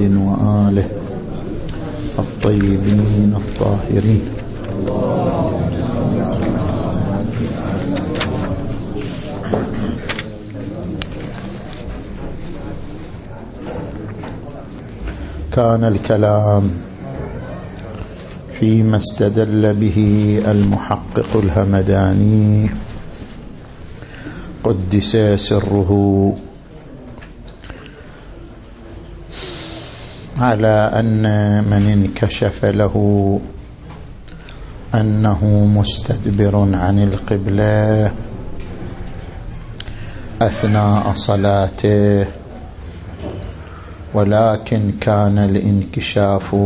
وآله الطيبين الطاهرين. كان الكلام فيما استدل به المحقق الهمداني قدس سره على أن من انكشف له أنه مستدبر عن القبلة أثناء صلاته ولكن كان الانكشاف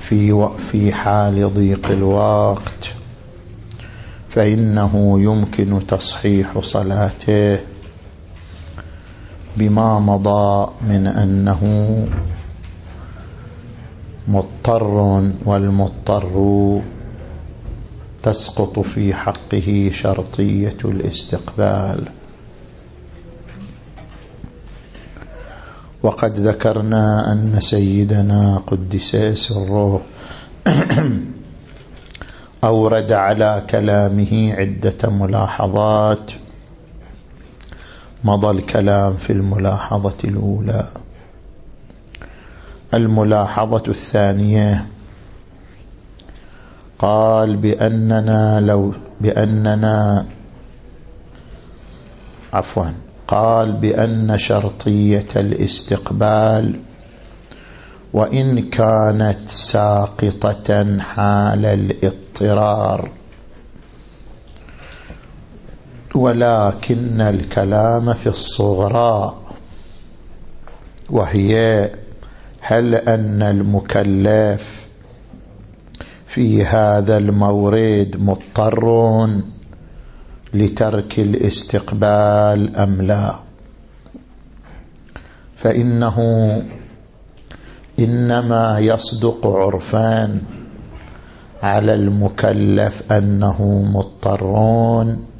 في في حال ضيق الوقت فإنه يمكن تصحيح صلاته. بما مضى من أنه مضطر والمضطر تسقط في حقه شرطية الاستقبال. وقد ذكرنا أن سيدنا قدس سره أورد على كلامه عدة ملاحظات مضى الكلام في الملاحظة الأولى. الملاحظة الثانية. قال بأننا لو بأننا عفوا. قال بأن شرطية الاستقبال وإن كانت ساقطة حال الاضطرار. ولكن الكلام في الصغرى وهي هل أن المكلف في هذا المورد مضطر لترك الاستقبال أم لا؟ فإنه إنما يصدق عرفان على المكلف أنه مضطرون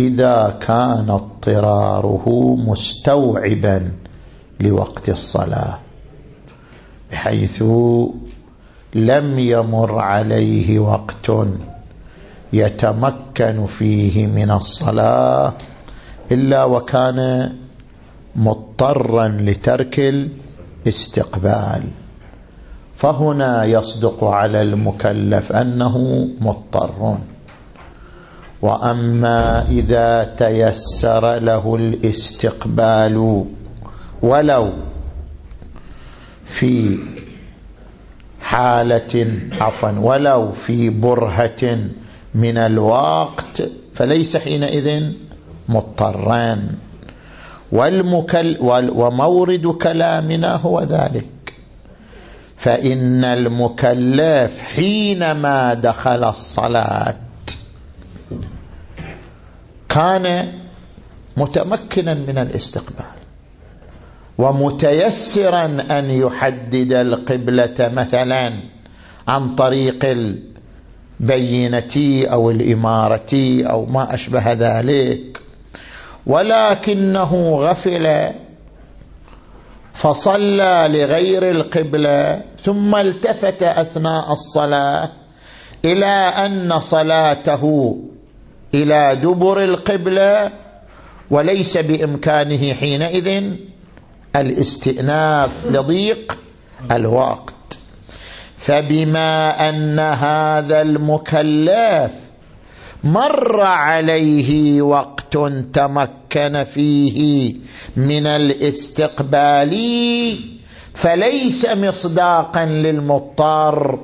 إذا كان اضطراره مستوعبا لوقت الصلاة بحيث لم يمر عليه وقت يتمكن فيه من الصلاة إلا وكان مضطرا لترك الاستقبال. فهنا يصدق على المكلف أنه مضطر. وأما إذا تيسر له الاستقبال ولو في حالة عفوا ولو في برهة من الوقت فليس حينئذ مضطران والمكل ومورد كلامنا هو ذلك. فإن المكلف حينما دخل الصلاة كان متمكنا من الاستقبال ومتيسرا أن يحدد القبلة مثلا عن طريق البينة أو الإمارة أو ما أشبه ذلك. ولكنه غفل فصلى لغير القبلة ثم التفت أثناء الصلاة إلى أن صلاته إلى دبر القبلة وليس بإمكانه حينئذ الاستئناف لضيق الوقت. فبما أن هذا المكلف مر عليه وقت تمكن فيه من الاستقبال فليس مصداقا للمضطر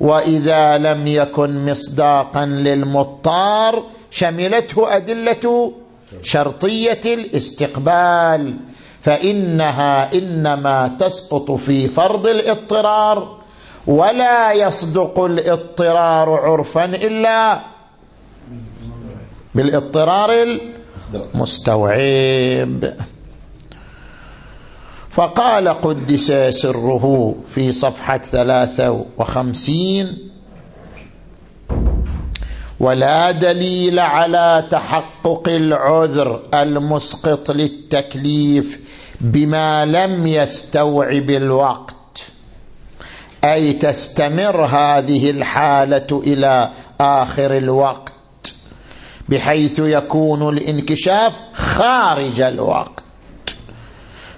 وإذا لم يكن مصداقا للمضطر شملته أدلة شرطية الاستقبال. فإنها إنما تسقط في فرض الاضطرار ولا يصدق الاضطرار عرفا إلا بالاضطرار المستوعب. فقال قدس سره في صفحة ثلاثة وخمسين ولا دليل على تحقق العذر المسقط للتكليف بما لم يستوعب الوقت أي تستمر هذه الحالة إلى آخر الوقت بحيث يكون الانكشاف خارج الوقت.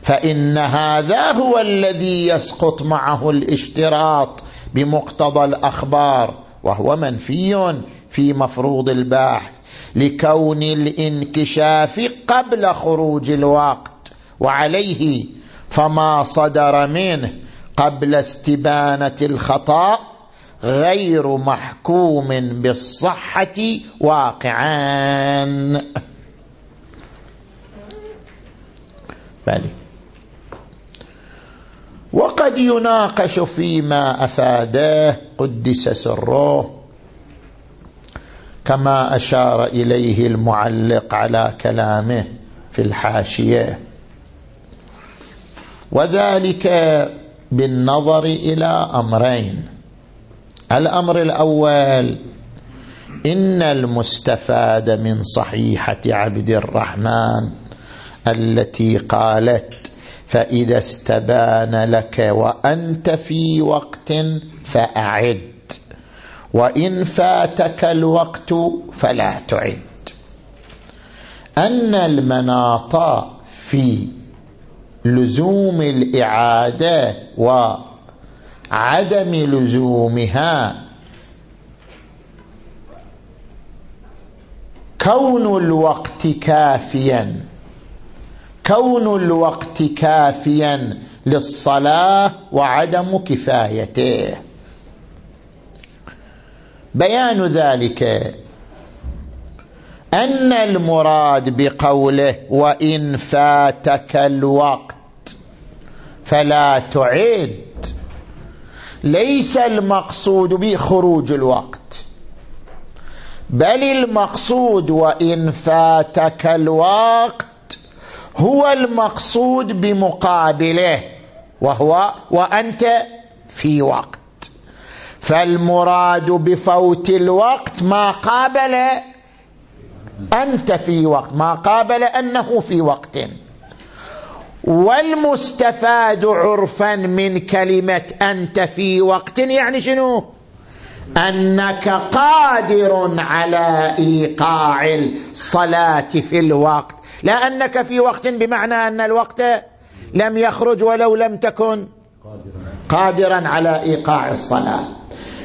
فإن هذا هو الذي يسقط معه الاشتراط بمقتضى الأخبار وهو منفي في مفروض الباحث لكون الانكشاف قبل خروج الوقت وعليه فما صدر منه قبل استبانة الخطأ غير محكوم بالصحة واقعا. بلي وقد يناقش فيما أفاده قدس سره كما أشار إليه المعلق على كلامه في الحاشية. وذلك بالنظر إلى أمرين. الأمر الأول إن المستفاد من صحيحة عبد الرحمن التي قالت فإذا استبان لك وأنت في وقت فأعد. وإن فاتك الوقت فلا تعد. أن المناط في لزوم الإعادة وعدم لزومها كون الوقت كافيا. كون الوقت كافيا للصلاة وعدم كفايته. بيان ذلك أن المراد بقوله وإن فاتك الوقت فلا تعد. ليس المقصود به خروج الوقت بل المقصود وإن فاتك الوقت هو المقصود بمقابله وهو وأنت في وقت. فالمراد بفوت الوقت ما قابل أنت في وقت ما قابل أنه في وقت. والمستفاد عرفا من كلمة أنت في وقت يعني شنو؟ أنك قادر على إيقاع الصلاة في الوقت. لا أنك في وقت بمعنى أن الوقت لم يخرج ولو لم تكن قادرا على إيقاع الصلاة.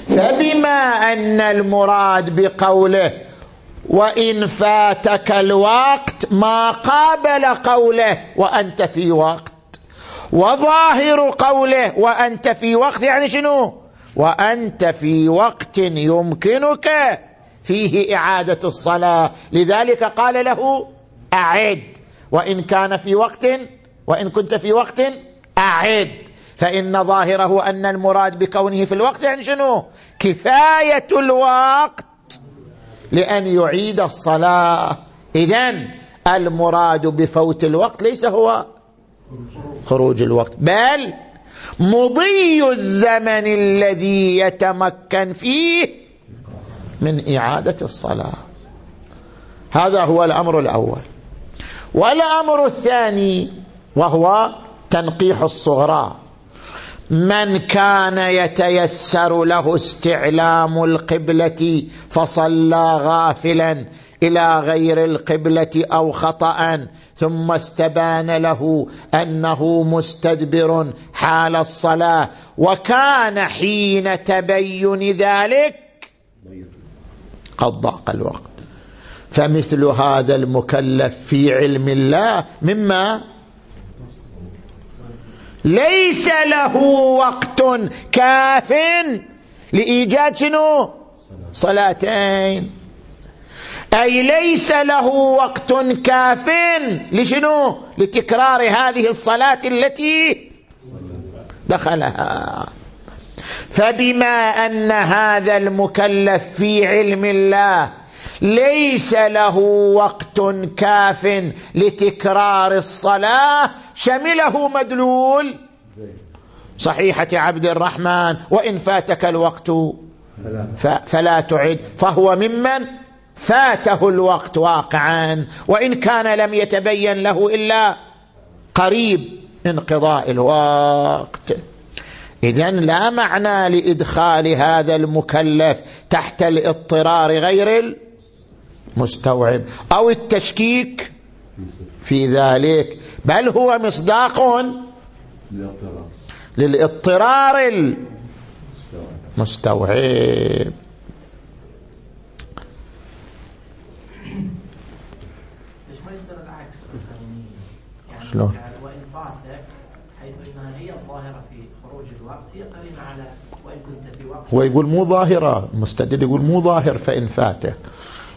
فبما أن المراد بقوله وإن فاتك الوقت ما قابل قوله وأنت في وقت وظاهر قوله وأنت في وقت يعني شنو؟ وأنت في وقت يمكنك فيه إعادة الصلاة. لذلك قال له أعد. وإن كان في وقت وإن كنت في وقت أعد. فإن ظاهره أن المراد بكونه في الوقت يعني شنو؟ كفاية الوقت لأن يعيد الصلاة. إذن المراد بفوت الوقت ليس هو خروج الوقت بل مضي الزمن الذي يتمكن فيه من إعادة الصلاة. هذا هو الأمر الأول. والأمر الثاني وهو تنقيح الصغرى. من كان يتيسر له استعلام القبلة فصلى غافلا إلى غير القبلة أو خطأ ثم استبان له أنه مستدبر حال الصلاة وكان حين تبين ذلك قد ضاق الوقت. فمثل هذا المكلف في علم الله مما ليس له وقت كاف لإيجاد شنو؟ صلاتين. أي ليس له وقت كاف لشنو؟ لتكرار هذه الصلاة التي دخلها. فبما أن هذا المكلف في علم الله ليس له وقت كاف لتكرار الصلاة. شمله مدلول. صحيحة عبد الرحمن وإن فاتك الوقت فلا. تعد. فهو ممن فاته الوقت واقعا. وإن كان لم يتبين له إلا قريب انقضاء الوقت. إذا لا معنى لإدخال هذا المكلف تحت الاضطرار غير المستوعب أو التشكيك في ذلك. بل هو مصداق للاضطرار المستوعب. شلون؟ وإن فاتك حيث إنها هي الظاهرة في خروج الوقت هي على وإن كنت في وقت هو يقول مو ظاهرة. مستدل يقول مو ظاهر فإن فاته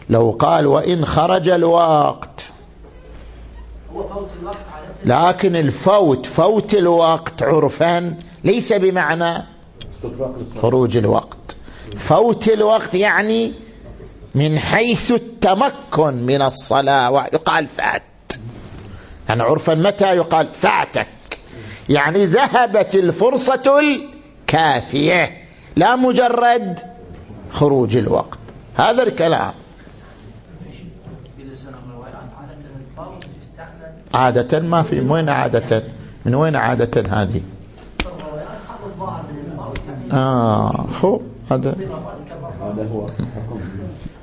لو قال وإن خرج الوقت. لكن الفوت فوت الوقت عرفا ليس بمعنى خروج الوقت. فوت الوقت يعني من حيث التمكن من الصلاة ويقال فات. يعني عرفا متى يقال فاتك؟ يعني ذهبت الفرصة الكافية لا مجرد خروج الوقت. هذا الكلام. عادة ما في من وين عادة؟ من وين عادة هذه؟ آه هو هذا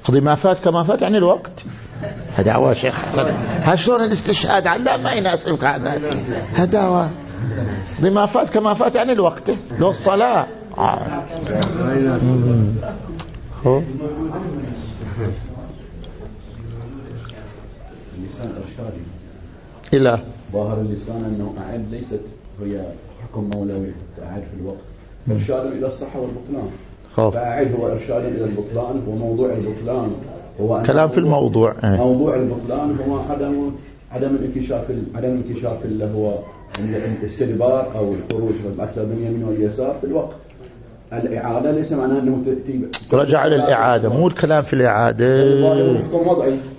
قضي ما فات كما فات يعني الوقت. هو شيخ حسن. ها شلون الاستشهاد؟ لا ما يناسبك هذا. هو قضي ما فات كما فات يعني الوقت. لو الصلاة. آه. ارشادي إلى ظاهر اللسان أنه أعد ليست هي حكم مولوي أعد في الوقت. إرشاد إلى الصحة والبطلان. فأعد هو إرشاد إلى البطلان هو موضوع البطلان. هو كلام في الموضوع إيه. موضوع البطلان هو عدم عدم الانكشاف عدم الانكشاف اللي هو الاستدبار أو الخروج أكثر من اليمين واليسار في الوقت. الإعادة ليس معناه أنه رجع للإعادة مو الكلام في الإعادة.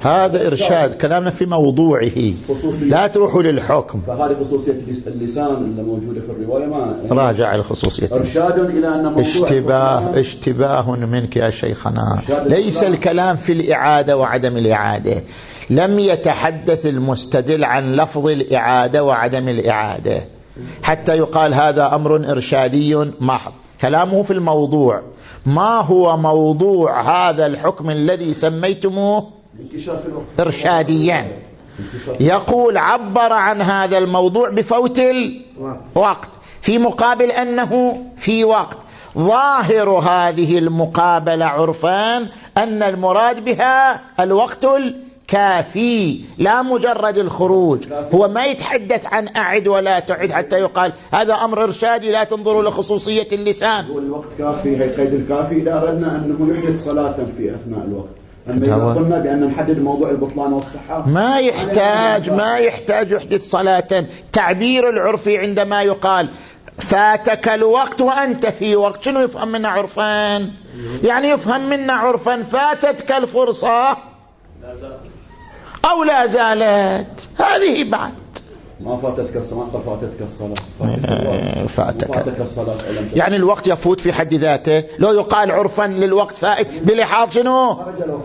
هذا إرشاد كلامنا في موضوعه. لا تروحوا للحكم. فهذه خصوصية اللسان اللي موجودة في الرواية ما راجع الخصوصية إرشاد إلى أن اشتباه اشتباه منك يا شيخنا. ليس الكلام في الإعادة وعدم الإعادة. لم يتحدث المستدل عن لفظ الإعادة وعدم الإعادة. حتى يقال هذا أمر إرشادي محض. كلامه في الموضوع. ما هو موضوع هذا الحكم الذي سميتموه؟ إرشاديا. يقول عبر عن هذا الموضوع بفوت الوقت في مقابل أنه في وقت. ظاهر هذه المقابلة عرفان أن المراد بها الوقت كافي لا مجرد الخروج. هو ما يتحدث عن أعد ولا تعد حتى يقال هذا أمر إرشادي لا تنظروا لخصوصية اللسان. هو الوقت كافي هي قيد الكافي. إذا أردنا أنه يحدث صلاة في أثناء الوقت. أما إذا قلنا بأن نحدد موضوع البطلان والصحة ما يحتاج ما يحتاج يحدث صلاة. تعبير العرفي عندما يقال فاتك الوقت وأنت في وقت. شنو يفهم منا عرفان؟ يعني يفهم منا عرفا فاتتك الفرصة. أو لا زالت هذه بعد. ما فاتتك الصلاة فاتتك الصلاة. فاتك, فاتك الصلاة يعني الوقت يفوت في حد ذاته. لو يقال عرفا للوقت فائت. بلحاظ شنو؟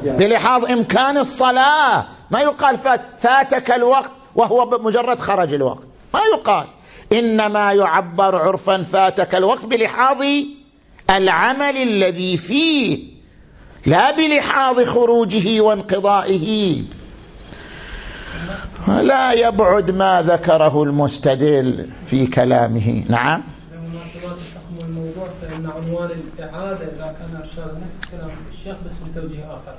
بلحاظ إمكان الصلاة. ما يقال فات فاتك الوقت وهو بمجرد خرج الوقت. ما يقال. إنما يعبر عرفا فاتك الوقت بلحاظ العمل الذي فيه. لا بلحاظ خروجه وانقضائه. لا يبعد ما ذكره المستدل في كلامه. نعم. والموضوع فإن عنوان الإعادة إذا كان إرشاد نفس كلام الشيخ بس بتوجيه آخر.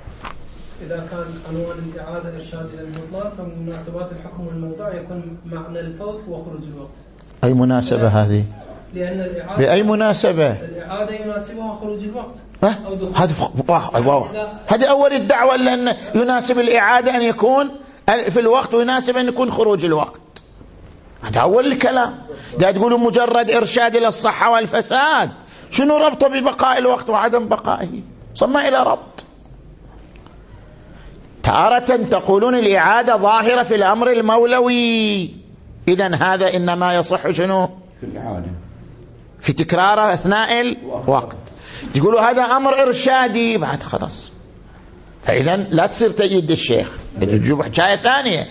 إذا كان عنوان الإعادة إرشاد إلى المطلق فمناسبات الحكم والموضوع يكون معنى الفوت وخروج الوقت. أي مناسبة هذه؟ لأن الإعادة بأي مناسبة؟ الإعادة يناسبها خروج الوقت. هذه هذه أول الدعوة لأن يناسب الإعادة أن يكون في الوقت ويناسب أن يكون خروج الوقت. هذا أول الكلام. ده تقولوا مجرد إرشاد إلى الصحة والفساد. شنو ربطه ببقاء الوقت وعدم بقائه؟ صمى إلى ربط. تارة تقولون الإعادة ظاهرة في الأمر المولوي. إذا هذا إنما يصح شنو؟ في تكراره أثناء الوقت. يقولوا هذا أمر إرشادي. بعد خلاص. فإذا لا تصير تأييد الشيخ تجيب حكاية ثانية.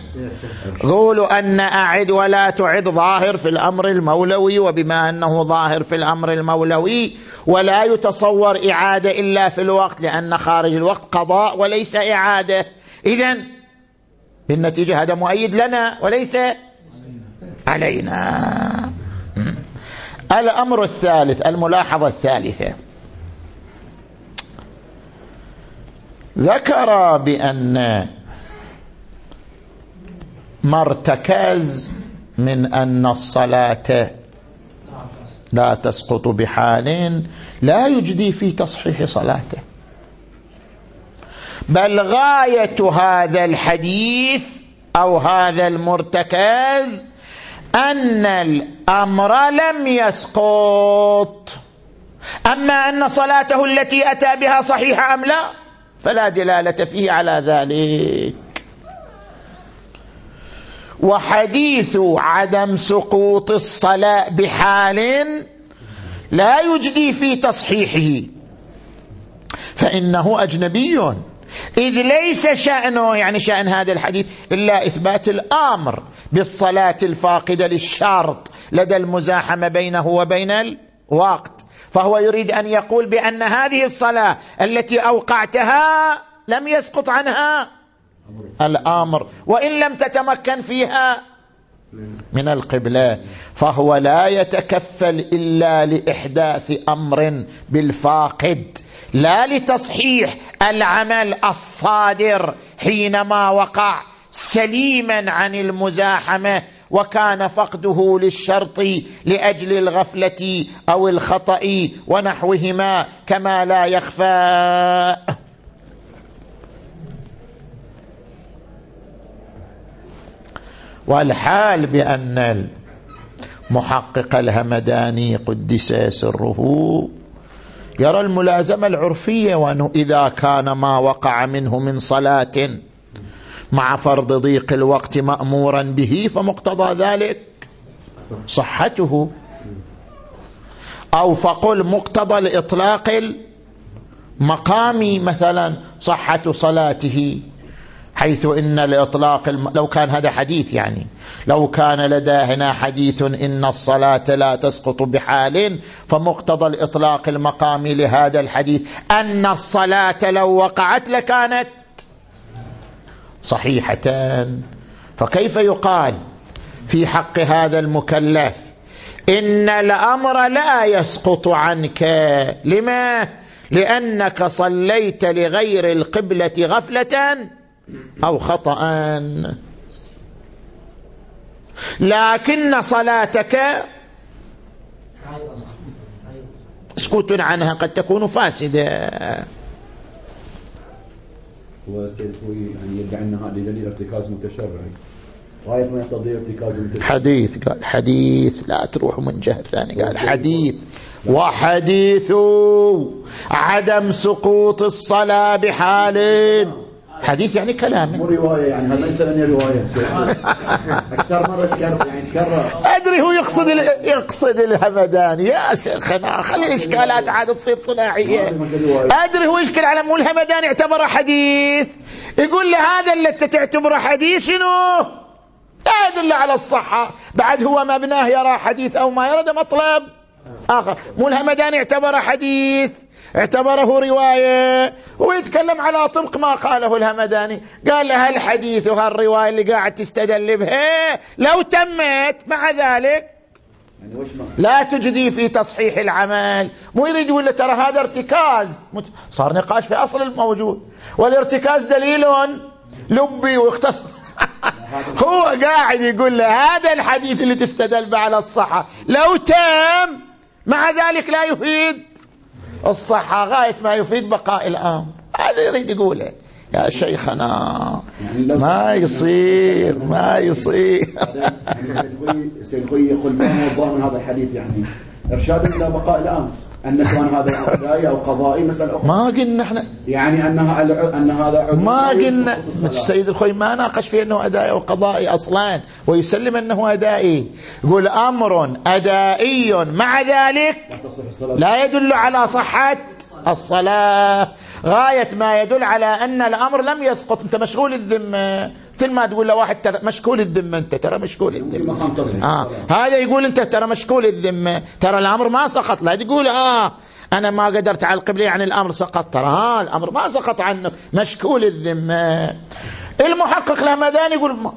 قولوا أن أعد ولا تعد ظاهر في الأمر المولوي وبما أنه ظاهر في الأمر المولوي ولا يتصور إعادة إلا في الوقت لأن خارج الوقت قضاء وليس إعادة. إذا بالنتيجة هذا مؤيد لنا وليس علينا. الأمر الثالث الملاحظة الثالثة. ذكر بأن ما ارتكز من أن الصلاة لا تسقط بحال لا يجدي في تصحيح صلاته. بل غاية هذا الحديث أو هذا المرتكز أن الأمر لم يسقط. أما أن صلاته التي أتى بها صحيحة أم لا؟ فلا دلالة فيه على ذلك. وحديث عدم سقوط الصلاة بحال لا يجدي في تصحيحه. فإنه أجنبي. إذ ليس شأنه يعني شأن هذا الحديث إلا إثبات الأمر بالصلاة الفاقدة للشرط لدى المزاحمة بينه وبين الوقت. فهو يريد أن يقول بأن هذه الصلاة التي أوقعتها لم يسقط عنها الأمر وإن لم تتمكن فيها من القبلة فهو لا يتكفل إلا لإحداث أمر بالفاقد لا لتصحيح العمل الصادر حينما وقع سليما عن المزاحمة وكان فقده للشرط لأجل الغفلة أو الخطأ ونحوهما كما لا يخفى. والحال بأن المحقق الهمداني قدس سره. يرى الملازمة العرفية وأنه إذا كان ما وقع منه من صلاة مع فرض ضيق الوقت مأمورا به فمقتضى ذلك صحته. أو فقل مقتضى الإطلاق المقامي مثلا صحة صلاته حيث إن الإطلاق الم... لو كان هذا حديث يعني لو كان لدينا حديث إن الصلاة لا تسقط بحال فمقتضى الإطلاق المقامي لهذا الحديث أن الصلاة لو وقعت لكانت صحيحتان. فكيف يقال في حق هذا المكلف إن الأمر لا يسقط عنك؟ لما؟ لأنك صليت لغير القبلة غفلة أو خطأ. لكن صلاتك سكوت عنها قد تكون فاسدة. وسيد يعني يرجع لنا هذا دليل ارتكاز متشرعي غاية ما يقتضي ارتكاز متشرعي حديث قال حديث لا تروح من جهة ثانية قال حديث. وحديث عدم سقوط الصلاة بحال. حديث يعني كلام. مو رواية يعني ليس لنا رواية. أكثر مرة تكرر يعني تكرر. أدري هو يقصد يقصد الهمداني. يا شيخنا خلي الإشكالات عاد تصير صناعية. أدري هو يشكل على مو الهمداني اعتبره حديث. يقول له هذا اللي أنت تعتبره حديث شنو؟ لا يدل على الصحة. بعد هو مبناه يرى حديث أو ما يرى مطلب. آخر. مو الهمداني اعتبره حديث. اعتبره رواية. ويتكلم على طبق ما قاله الهمداني. قال له هالحديث وهالرواية اللي قاعد تستدل بها؟ لو تمت مع ذلك. يعني لا تجدي في تصحيح العمل. مو يريد يقول ترى هذا ارتكاز. صار نقاش في أصل الموجود. والارتكاز دليل لبي واختصر هو قاعد يقول له هذا الحديث اللي تستدل به على الصحة. لو تم مع ذلك لا يفيد. الصحة غاية ما يفيد بقاء الأمر هذا يريد يقوله. يا شيخنا ما يصير ما يصير. يعني سيد خوي يقول ما هو من هذا الحديث يعني. إرشاد إلى بقاء الأمر أن كان هذا ادائي أو قضائي مسألة أخرى. ما قلنا إحنا. يعني انها أن هذا ما قلنا. السيد الخوي ما ناقش في إنه ادائي أو قضائي أصلا ويسلم إنه أدائي. يقول أمر أدائي مع ذلك لا يدل على صحة الصلاة. غاية ما يدل على أن الأمر لم يسقط. أنت مشغول الذمة. مثل ما تقول لواحد ترى مشكول الذمة أنت ترى مشكول الذمة. آه. هذا يقول أنت ترى مشكول الذمة. ترى الأمر ما سقط. لا تقول آه أنا ما قدرت على القبلة يعني الأمر سقط. ترى ها الأمر ما سقط عنك مشكول الذمة. المحقق الهمداني يقول ما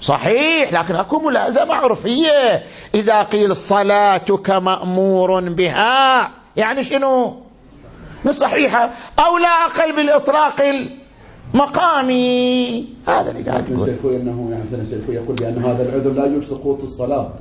صحيح لكن أكو ملازمة عرفية. إذا قيل صلاتك مأمور بها يعني شنو؟ صحيحة. أو لا أقل بالاطلاق مقامي هذا اللي قاعد يقول إنه يعني مثلا يقول بأن هذا العذر لا يوجب سقوط الصلاة.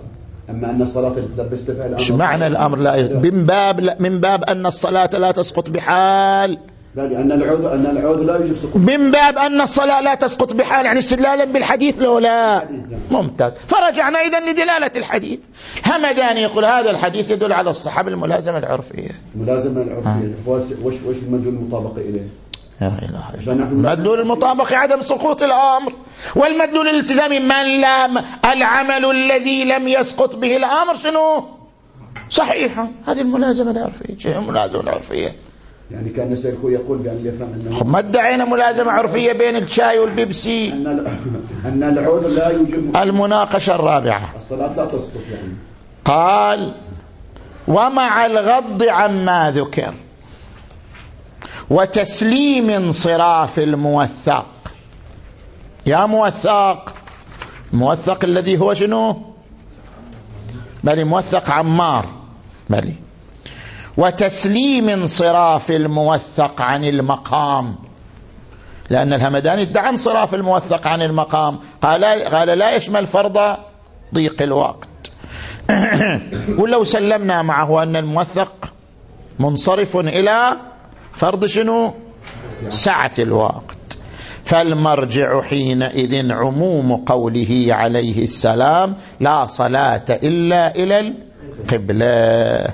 اللي تلبست بها الأمر. إيش معنى الأمر لا من باب من باب أن الصلاة لا تسقط بحال. لا لأن العذر أن العذر لا يوجب سقوط. من باب أن الصلاة لا تسقط بحال يعني استدلالا بالحديث لو لا ممتاز. فرجعنا اذا لدلالة الحديث. همداني يقول هذا الحديث يدل على الصحه بالملازمه العرفية. الملازمة العرفية. وش وش المدلول المطابق إليه؟ لا إله إلا المدلول المطابق عدم سقوط الأمر. والمدلول الالتزامي من لم العمل الذي لم يسقط به الأمر شنو؟ صحيح. هذه الملازمة العرفية. الملازمة العرفية؟ يعني كأن الشيخ يقول بأن يفهم أنه ما ادعينا ملازمة عرفية بين الشاي والبيبسي؟ أن أن العود لا يوجب المناقشة الرابعة. الصلاة لا تسقط يعني. قال ومع الغض عما ذكر وتسليم انصراف الموثق. يا موثق الموثق الذي هو شنو؟ بل موثق عمار بل وتسليم انصراف الموثق عن المقام. لأن الهمداني ادعى انصراف الموثق عن المقام. قال, قال لا يشمل فرض ضيق الوقت. ولو سلمنا معه أن الموثق منصرف إلى فرض شنو؟ سعة الوقت. فالمرجع حينئذ عموم قوله عليه السلام لا صلاة إلا إلى القبلة.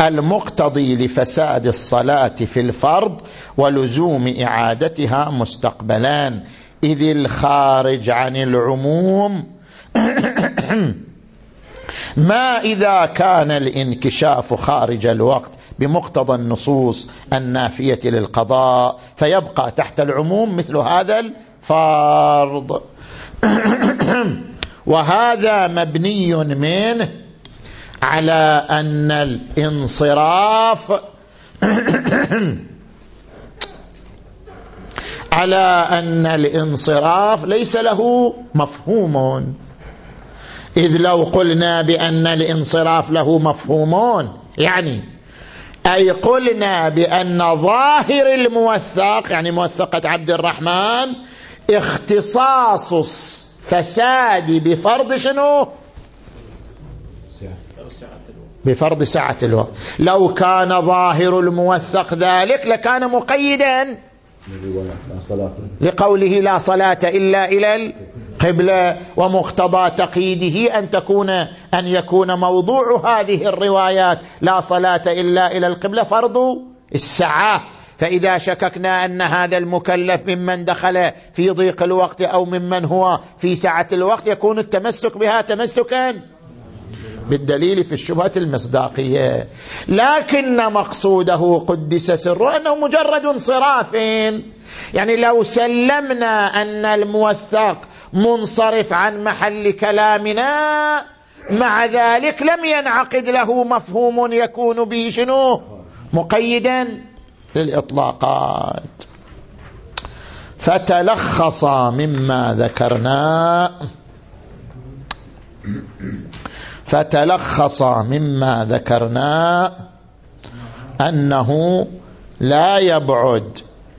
المقتضي لفساد الصلاة في الفرض ولزوم إعادتها مستقبلان. إذ الخارج عن العموم ما إذا كان الانكشاف خارج الوقت بمقتضى النصوص النافية للقضاء فيبقى تحت العموم مثل هذا الفرض. وهذا مبني منه على أن الانصراف على أن الانصراف ليس له مفهوم. إذ لو قلنا بأن الانصراف له مفهومون يعني أي قلنا بأن ظاهر الموثق يعني موثقة عبد الرحمن اختصاص فساد بفرض شنو؟ بفرض سعة الوقت. لو كان ظاهر الموثق ذلك لكان مقيدا. لقوله لا صلاة إلا إلى القبلة ومقتضى تقييده أن تكون أن يكون موضوع هذه الروايات لا صلاة إلا إلى القبلة فرض الساعة. فإذا شككنا أن هذا المكلف ممن دخل في ضيق الوقت أو ممن هو في سعة الوقت يكون التمسك بها تمسكا. بالدليل في الشبهة المصداقية. لكن مقصوده قدس سره أنه مجرد انصراف. يعني لو سلمنا أن الموثق منصرف عن محل كلامنا مع ذلك لم ينعقد له مفهوم يكون به شنو؟ مقيدا للإطلاقات. فتلخص مما ذكرنا. فتلخص مما ذكرنا أنه لا يبعد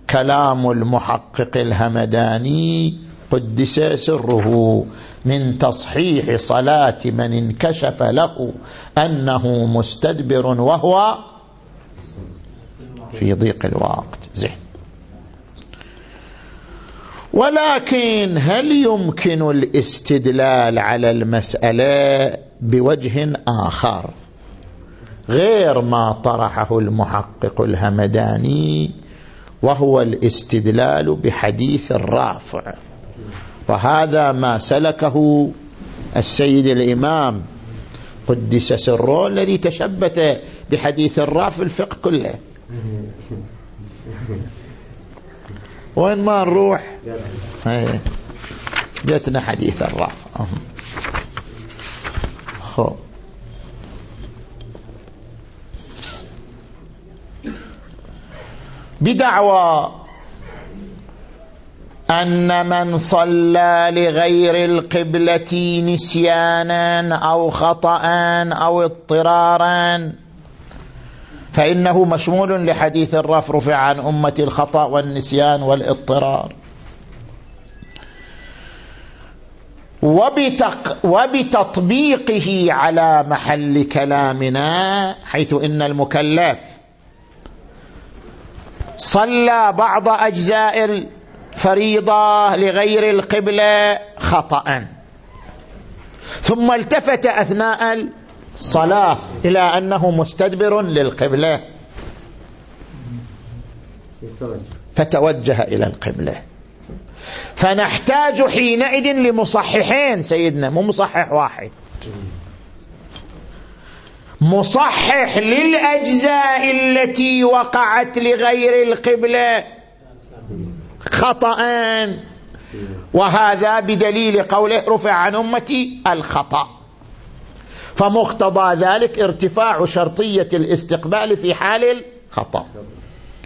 كلام المحقق الهمداني قدس سره من تصحيح صلاة من انكشف له أنه مستدبر وهو في ضيق الوقت. زين. ولكن هل يمكن الاستدلال على المسألة بوجه آخر؟ غير ما طرحه المحقق الهمداني وهو الاستدلال بحديث الرافع. وهذا ما سلكه السيد الإمام قدس سره الذي تشبث بحديث الرافع الفقه كله. وين ما نروح؟ جتنا حديث الرافع خب بدعوى أن من صلى لغير القبلة نسيانا أو خطأ أو اضطرارا فإنه مشمول لحديث الرف رفع عن أمة الخطأ والنسيان والاضطرار. وبتق وبتطبيقه على محل كلامنا حيث إن المكلف صلى بعض أجزاء الفريضة لغير القبلة خطأ. ثم التفت أثناء الصلاة إلى أنه مستدبر للقبلة. فتوجه إلى القبلة. فنحتاج حينئذ لمصححين سيدنا مو مصحح واحد. مصحح للأجزاء التي وقعت لغير القبلة. خطأ وهذا بدليل قوله رفع عن أمتي الخطأ. فمقتضى ذلك ارتفاع شرطية الاستقبال في حال الخطأ.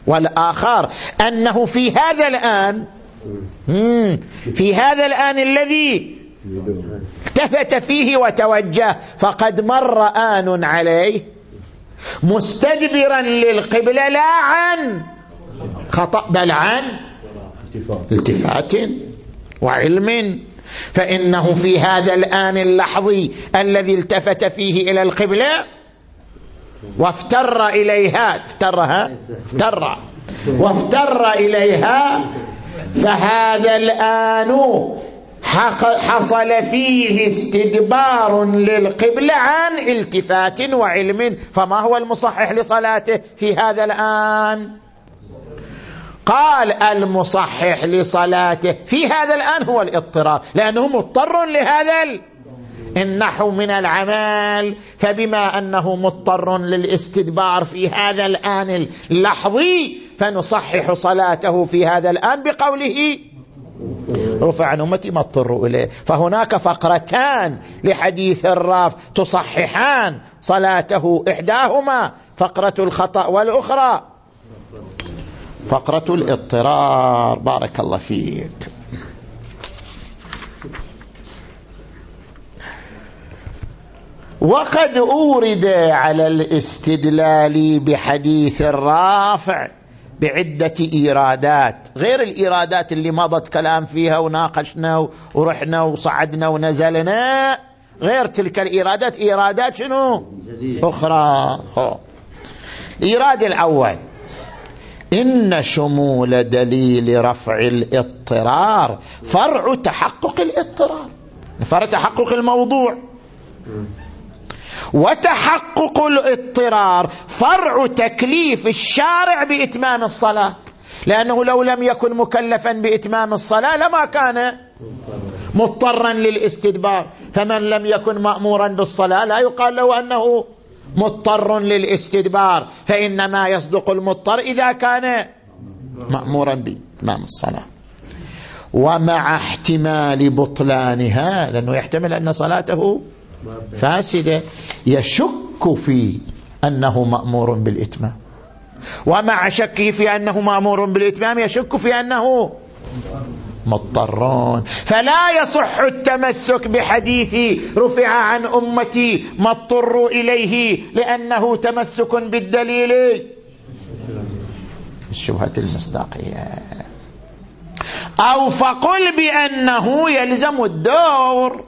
والآخر أنه في هذا الآن في هذا الآن الذي التفت فيه وتوجه فقد مر آن عليه مستدبرا للقبلة لا عن خطأ بل عن التفات وعلم. فإنه في هذا الآن اللحظي الذي التفت فيه إلى القبلة وافتر إليها. افترها افتر. وافتر إليها. فهذا الآن حصل فيه استدبار للقبلة عن التفات وعلم. فما هو المصحح لصلاته في هذا الآن؟ قال المصحح لصلاته في هذا الآن هو الاضطرار لأنه مضطر لهذا النحو من العمل فبما أنه مضطر للاستدبار في هذا الآن اللحظي فنصحح صلاته في هذا الآن بقوله رفع عن أمتي ما اضطروا إليه. فهناك فقرتان لحديث الراف تصححان صلاته إحداهما فقرة الخطأ والأخرى. فقرة الاضطرار بارك الله فيك. وقد أورد على الاستدلال بحديث الرافع بعدة إيرادات غير الإيرادات اللي مضت كلام فيها وناقشنا ورحنا وصعدنا ونزلنا غير تلك الإيرادات. إيرادات شنو؟ أخرى. إيراد الأول. إن شمول دليل رفع الاضطرار فرع تحقق الاضطرار. فرع تحقق الموضوع. وتحقق الاضطرار فرع تكليف الشارع بإتمام الصلاة. لأنه لو لم يكن مكلفا بإتمام الصلاة لما كان مضطرا للاستدبار. فمن لم يكن مأمورا بالصلاة لا يقال له أنه مضطر للاستدبار فإنما يصدق المضطر إذا كان مأمورا بإتمام الصلاة. ومع احتمال بطلانها لأنه يحتمل أن صلاته فاسدة يشك في أنه مأمور بالإتمام. ومع شكه في أنه مأمور بالإتمام يشك في أنه مضطرون فلا يصح التمسك بحديث رفع عن أمتي ما اضطروا إليه لأنه تمسك بالدليل. الشبهة المصداقية. أو فقل بأنه يلزم الدور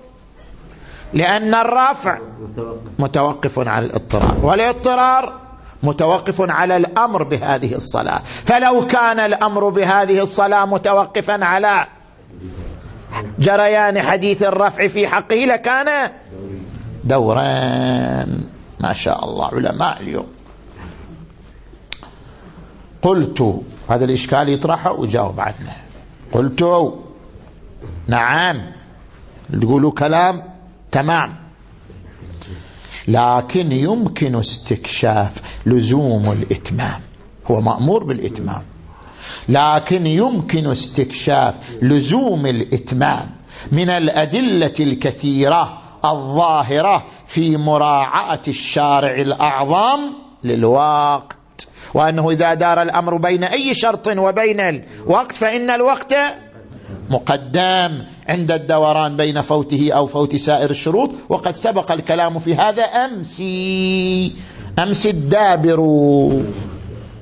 لأن الرفع متوقف على الاضطرار. والإضطرار متوقف على الأمر بهذه الصلاة. فلو كان الأمر بهذه الصلاة متوقفا على جريان حديث الرفع في حقه لكان دوران. ما شاء الله علماء اليوم. قلت هذا الإشكال يطرحه وجاوب عنه. قلت نعم. تقولوا كلام تمام. لكن يمكن استكشاف لزوم الإتمام. هو مأمور بالإتمام. لكن يمكن استكشاف لزوم الإتمام من الأدلة الكثيرة الظاهرة في مراعاة الشارع الأعظم للوقت. وأنه إذا دار الأمر بين أي شرط وبين الوقت فإن الوقت مقدم عند الدوران بين فوته أو فوت سائر الشروط وقد سبق الكلام في هذا أمس أمس الدابر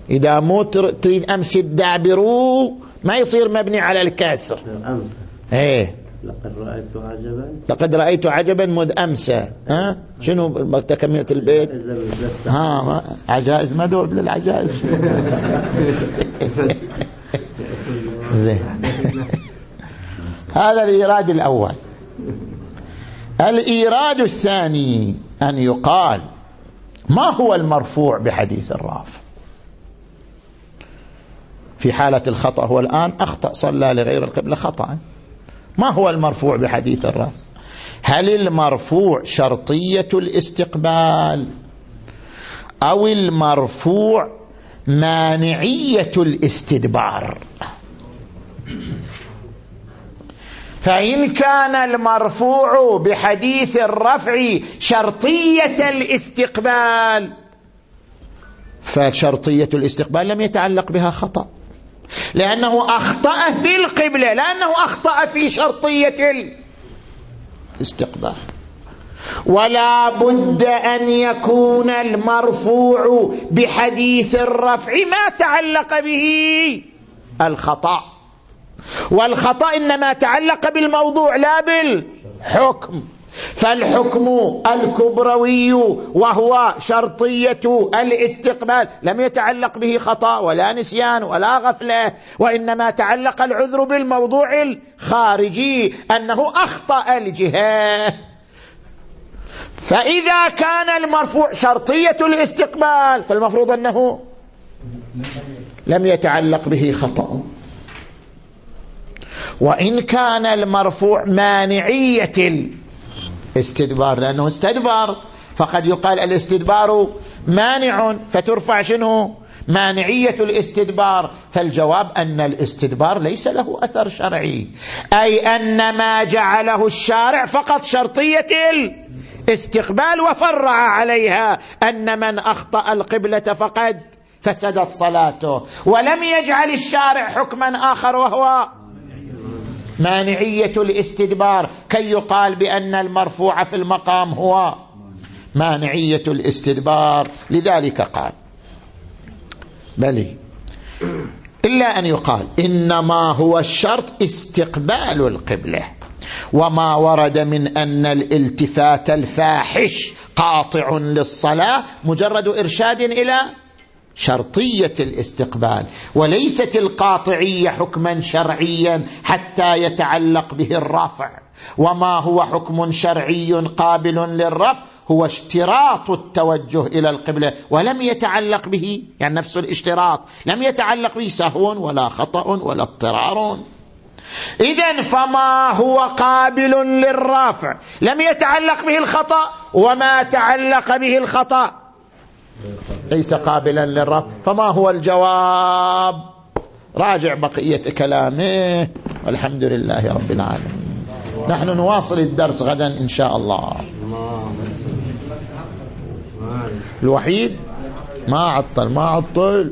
إذا مو تريد أمس الدابر ما يصير مبني على الكسر. أمس إيه. لقد رأيت عجبا. لقد رأيت عجبا مذ ها؟ شنو تكملة البيت؟ ها عجائز ما دور للعجائز. زين. هذا الإيراد الأول. الإيراد الثاني أن يقال ما هو المرفوع بحديث الرافع في حالة الخطأ هو الآن أخطأ صلى لغير القبلة خطأ. ما هو المرفوع بحديث الرافع هل المرفوع شرطية الاستقبال؟ أو المرفوع مانعية الاستدبار؟ فإن كان المرفوع بحديث الرفع شرطية الاستقبال. فشرطية الاستقبال لم يتعلق بها خطأ. لأنه أخطأ في القبلة لأنه أخطأ في شرطية الاستقبال. ولا بد أن يكون المرفوع بحديث الرفع ما تعلق به الخطأ. والخطأ إنما تعلق بالموضوع لا بالحكم. فالحكم الكبروي وهو شرطية الاستقبال. لم يتعلق به خطأ ولا نسيان ولا غفلة وإنما تعلق العذر بالموضوع الخارجي أنه أخطأ الجهة. فإذا كان المرفوع شرطية الاستقبال فالمفروض أنه لم يتعلق به خطأ. وإن كان المرفوع مانعية الاستدبار لأنه استدبر فقد يقال الاستدبار مانع. فترفع شنو؟ مانعية الاستدبار. فالجواب أن الاستدبار ليس له أثر شرعي. أي أن ما جعله الشارع فقط شرطية الاستقبال وفرع عليها. أن من أخطأ القبلة فقد فسدت صلاته. ولم يجعل الشارع حكما آخر وهو مانعية الاستدبار. كي يقال بأن المرفوع في المقام هو مانعية الاستدبار. لذلك قال بلي إلا أن يقال إنما هو الشرط استقبال القبلة. وما ورد من أن الالتفات الفاحش قاطع للصلاة مجرد إرشاد إلى شرطية الاستقبال وليست القاطعية حكما شرعيا حتى يتعلق به الرفع. وما هو حكم شرعي قابل للرفع؟ هو اشتراط التوجه إلى القبلة ولم يتعلق به يعني نفس الاشتراط لم يتعلق به سهو ولا خطأ ولا اضطرار. إذا فما هو قابل للرافع لم يتعلق به الخطأ وما تعلق به الخطأ. ليس قابلا للرفض فما هو الجواب؟ راجع بقية كلامه. والحمد لله رب العالمين. نحن نواصل الدرس غدا إن شاء الله. الوحيد؟ ما عطل ما عطل.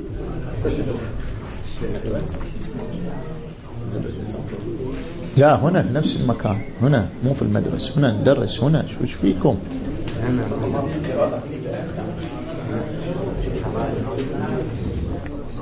لا هنا في نفس المكان. هنا مو في المدرسة. هنا ندرس. هنا شو فيكم؟ 私の体に乗ってたな。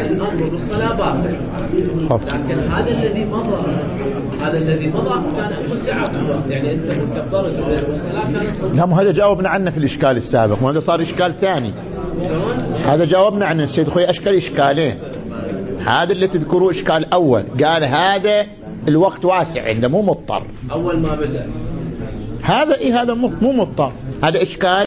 الأمر بالصلاة باطل لكن هذا الذي مضى هذا الذي مضى كان وسع يعني أنت كبرت الصلاة كان لا هذا جاوبنا عنه في الإشكال السابق وهذا صار إشكال ثاني. هذا جاوبنا عنه السيد خوي أشكال إشكالين. هذا اللي تذكروه إشكال أول. قال هذا الوقت واسع عنده مو مضطر. أول ما بدأ. هذا إيه هذا مو مضطر. هذا إشكال